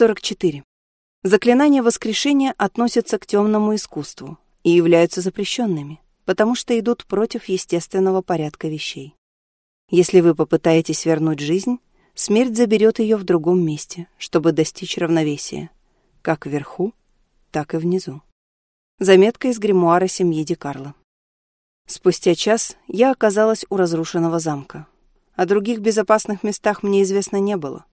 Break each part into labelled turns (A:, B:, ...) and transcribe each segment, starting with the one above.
A: 44. Заклинания воскрешения относятся к темному искусству и являются запрещенными, потому что идут против естественного порядка вещей. Если вы попытаетесь вернуть жизнь, смерть заберет ее в другом месте, чтобы достичь равновесия, как вверху, так и внизу. Заметка из гримуара семьи Ди Карло. Спустя час я оказалась у разрушенного замка. О других безопасных местах мне известно не было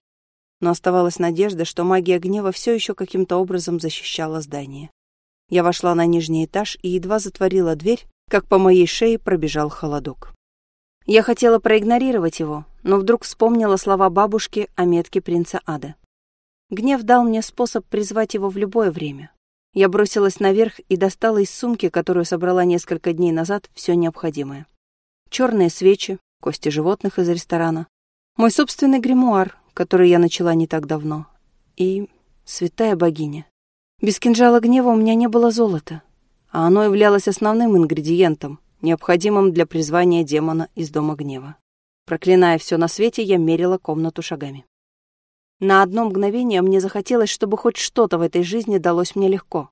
A: но оставалась надежда, что магия гнева все еще каким-то образом защищала здание. Я вошла на нижний этаж и едва затворила дверь, как по моей шее пробежал холодок. Я хотела проигнорировать его, но вдруг вспомнила слова бабушки о метке принца Ада. Гнев дал мне способ призвать его в любое время. Я бросилась наверх и достала из сумки, которую собрала несколько дней назад, все необходимое. Черные свечи, кости животных из ресторана, мой собственный гримуар, который я начала не так давно, и святая богиня. Без кинжала гнева у меня не было золота, а оно являлось основным ингредиентом, необходимым для призвания демона из Дома Гнева. Проклиная все на свете, я мерила комнату шагами. На одно мгновение мне захотелось, чтобы хоть что-то в этой жизни далось мне легко.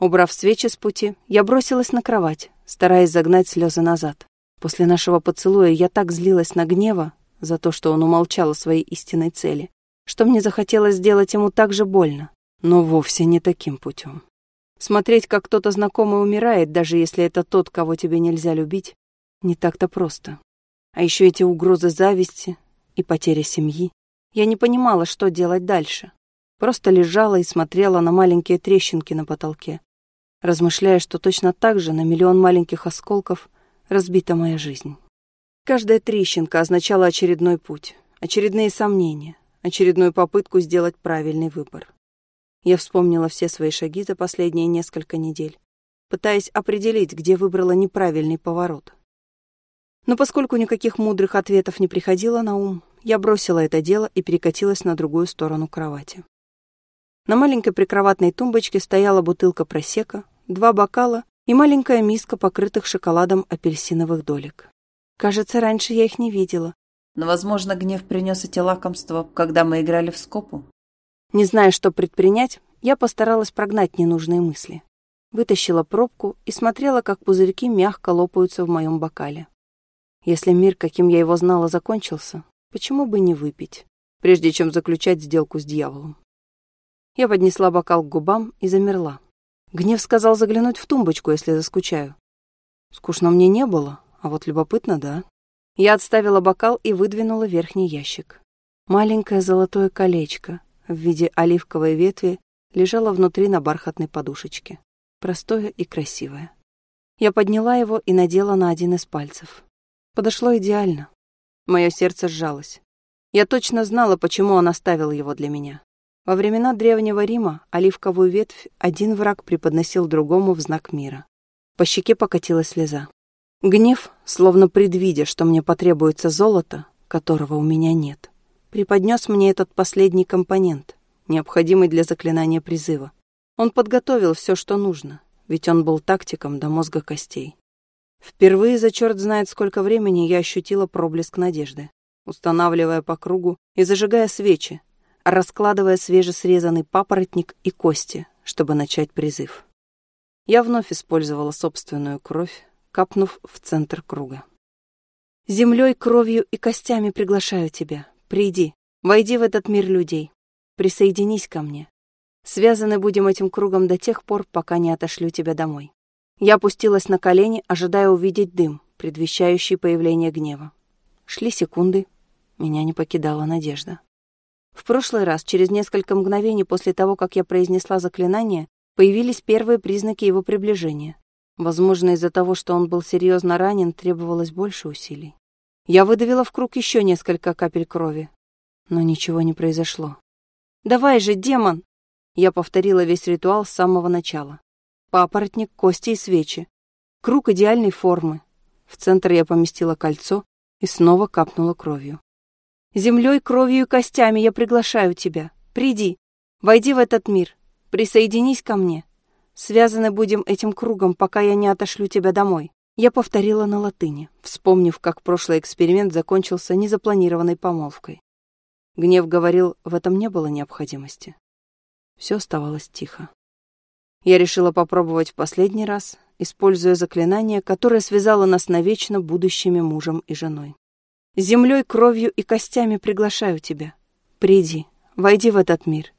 A: Убрав свечи с пути, я бросилась на кровать, стараясь загнать слезы назад. После нашего поцелуя я так злилась на гнева, за то, что он умолчал о своей истинной цели, что мне захотелось сделать ему так же больно, но вовсе не таким путем. Смотреть, как кто-то знакомый умирает, даже если это тот, кого тебе нельзя любить, не так-то просто. А еще эти угрозы зависти и потеря семьи. Я не понимала, что делать дальше. Просто лежала и смотрела на маленькие трещинки на потолке, размышляя, что точно так же на миллион маленьких осколков разбита моя жизнь. Каждая трещинка означала очередной путь, очередные сомнения, очередную попытку сделать правильный выбор. Я вспомнила все свои шаги за последние несколько недель, пытаясь определить, где выбрала неправильный поворот. Но поскольку никаких мудрых ответов не приходило на ум, я бросила это дело и перекатилась на другую сторону кровати. На маленькой прикроватной тумбочке стояла бутылка просека, два бокала и маленькая миска покрытых шоколадом апельсиновых долек. Кажется, раньше я их не видела.
B: Но, возможно, гнев принес эти лакомства, когда мы играли в скопу.
A: Не зная, что предпринять, я постаралась прогнать ненужные мысли. Вытащила пробку и смотрела, как пузырьки мягко лопаются в моем бокале. Если мир, каким я его знала, закончился, почему бы не выпить, прежде чем заключать сделку с дьяволом? Я поднесла бокал к губам и замерла. Гнев сказал заглянуть в тумбочку, если заскучаю. Скучно мне не было, а вот любопытно, да. Я отставила бокал и выдвинула верхний ящик. Маленькое золотое колечко в виде оливковой ветви лежало внутри на бархатной подушечке. Простое и красивое. Я подняла его и надела на один из пальцев. Подошло идеально. Мое сердце сжалось. Я точно знала, почему он оставил его для меня. Во времена Древнего Рима оливковую ветвь один враг преподносил другому в знак мира. По щеке покатилась слеза. Гнев, словно предвидя, что мне потребуется золото, которого у меня нет, преподнес мне этот последний компонент, необходимый для заклинания призыва. Он подготовил все, что нужно, ведь он был тактиком до мозга костей. Впервые за черт знает сколько времени я ощутила проблеск надежды, устанавливая по кругу и зажигая свечи, раскладывая свежесрезанный папоротник и кости, чтобы начать призыв. Я вновь использовала собственную кровь, капнув в центр круга. «Землей, кровью и костями приглашаю тебя. Приди, войди в этот мир людей. Присоединись ко мне. Связаны будем этим кругом до тех пор, пока не отошлю тебя домой». Я опустилась на колени, ожидая увидеть дым, предвещающий появление гнева. Шли секунды, меня не покидала надежда. В прошлый раз, через несколько мгновений после того, как я произнесла заклинание, появились первые признаки его приближения. Возможно, из-за того, что он был серьезно ранен, требовалось больше усилий. Я выдавила в круг еще несколько капель крови, но ничего не произошло. «Давай же, демон!» Я повторила весь ритуал с самого начала. Папоротник, кости и свечи. Круг идеальной формы. В центр я поместила кольцо и снова капнула кровью. «Землей, кровью и костями я приглашаю тебя. Приди, войди в этот мир, присоединись ко мне. Связаны будем этим кругом, пока я не отошлю тебя домой. Я повторила на латыни, вспомнив, как прошлый эксперимент закончился незапланированной помолвкой. Гнев говорил, в этом не было необходимости. Все оставалось тихо. Я решила попробовать в последний раз, используя заклинание, которое связало нас навечно будущими мужем и женой. Землей, кровью и костями приглашаю тебя. Приди, войди в этот мир.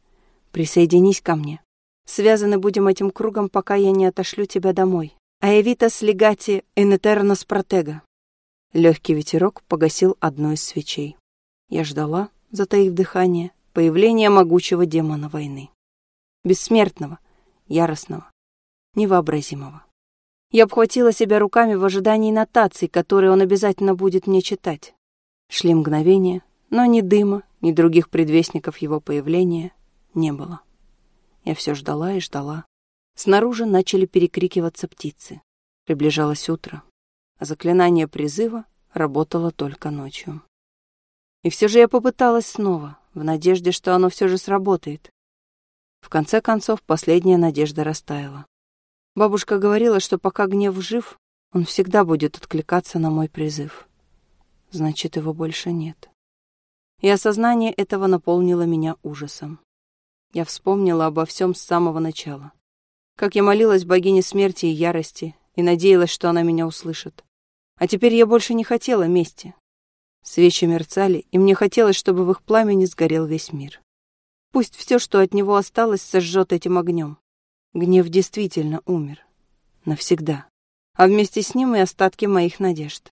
A: Присоединись ко мне. Связаны будем этим кругом, пока я не отошлю тебя домой. Аевитас легати энетернос протега. Легкий ветерок погасил одну из свечей. Я ждала, затаив дыхание, появления могучего демона войны. Бессмертного, яростного, невообразимого. Я обхватила себя руками в ожидании нотаций, которые он обязательно будет мне читать. Шли мгновения, но ни дыма, ни других предвестников его появления не было. Я все ждала и ждала. Снаружи начали перекрикиваться птицы. Приближалось утро, а заклинание призыва работало только ночью. И все же я попыталась снова, в надежде, что оно все же сработает. В конце концов, последняя надежда растаяла. Бабушка говорила, что пока гнев жив, он всегда будет откликаться на мой призыв. Значит, его больше нет. И осознание этого наполнило меня ужасом. Я вспомнила обо всем с самого начала. Как я молилась богине смерти и ярости, и надеялась, что она меня услышит. А теперь я больше не хотела мести. Свечи мерцали, и мне хотелось, чтобы в их пламени сгорел весь мир. Пусть все, что от него осталось, сожжет этим огнем. Гнев действительно умер. Навсегда. А вместе с ним и остатки моих надежд.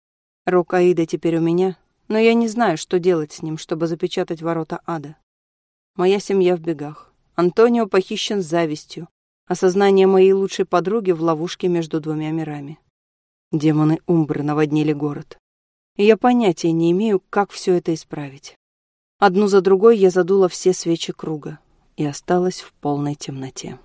A: Рок Аида теперь у меня, но я не знаю, что делать с ним, чтобы запечатать ворота ада. Моя семья в бегах. Антонио похищен завистью. Осознание моей лучшей подруги в ловушке между двумя мирами. Демоны Умбры наводнили город и я понятия не имею, как все это исправить. Одну за другой я задула все свечи круга и осталась в полной темноте.